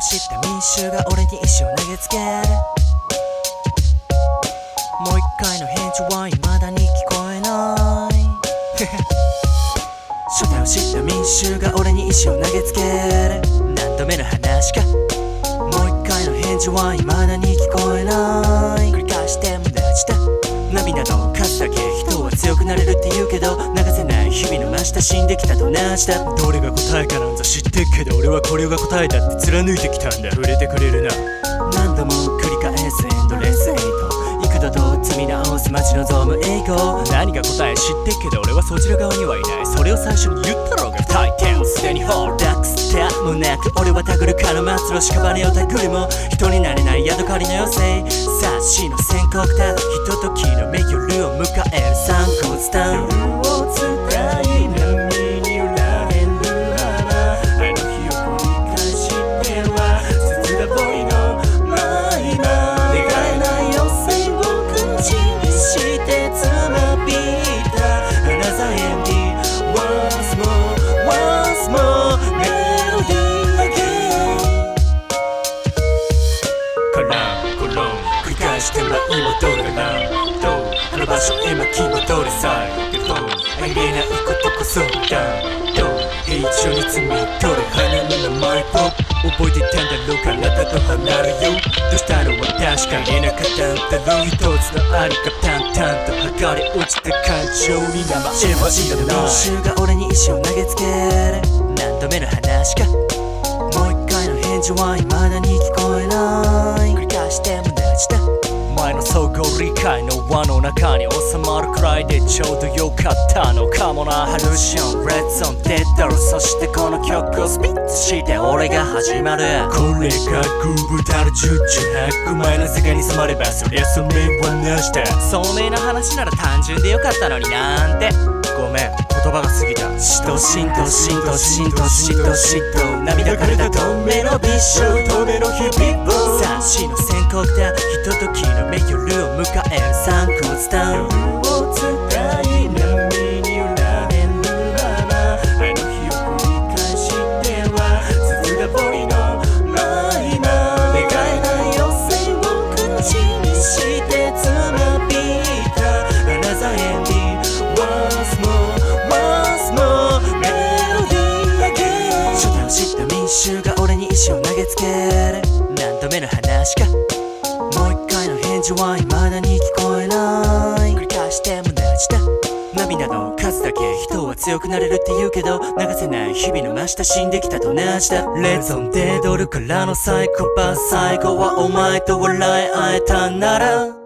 知った民衆が俺に石を投げつける。もう一回の返事は未だに聞こえない。正体を知った民衆が俺に石を投げつける。何度目の話か。もう一回の返事は未だに聞こえない。繰り返して無駄した。涙の数だけ人は強くなれるって言うけど流せない日々の真下死んできたと同じだどれが答えかなんざ知ってっけど俺はこれが答えだって貫いてきたんだ。触れてくれるな。何度も繰り返すエンドレスエイト幾度と積み直す待ち望む栄光何が答え知ってっけど俺はそちら側にはいない。それを最初に言ったろうが大抵をすでにホールダックスターもなく俺はタグるかの末路屍をたぐるも。人になれないヤドカリの妖精。察しの宣告だひとときの目所へ巻き戻れさえでもありえないことこそだどう平地に積み取る花の？名前を覚えてたんだろう。かあなたと離れよう。どう。したのは確かになかったんだろう。一つのありが淡々と剥がれ落ちた感情に名前は知らない衆が俺に石を投げつける何度目の話かもう。一回の返事は未だに中に収まるくらいでちょうどよかったのかもな。ハルシオンレッドゾンデッドルそしてこの曲をスピッツして俺が始まる。これがグーブタル十中八枚の世界に染まればそりゃそれはなしだ聡明な話なら単純でよかったのになんて。ごめん。言葉が過ぎた。嫉妬嫉妬嫉妬嫉妬嫉妬嫉妬涙枯れた。透明のビッシュ透明の日々を察しの宣告だひとときスタウンを伝い波に揺られるままあの日を繰り返しては鈴がボリの毎晩願えない妖精を口にしてつまびた Another ending Once more Once more Melody again 初手を知った民衆が俺に石を投げつける何度目の話か一回の返事は未だに聞こえない。繰り返しても同じだ涙の数だけ人は強くなれるって言うけど流せない日々の真下死んできたと同じだレッゾンでドルからのサイコパス。最後はお前と笑い合えたなら。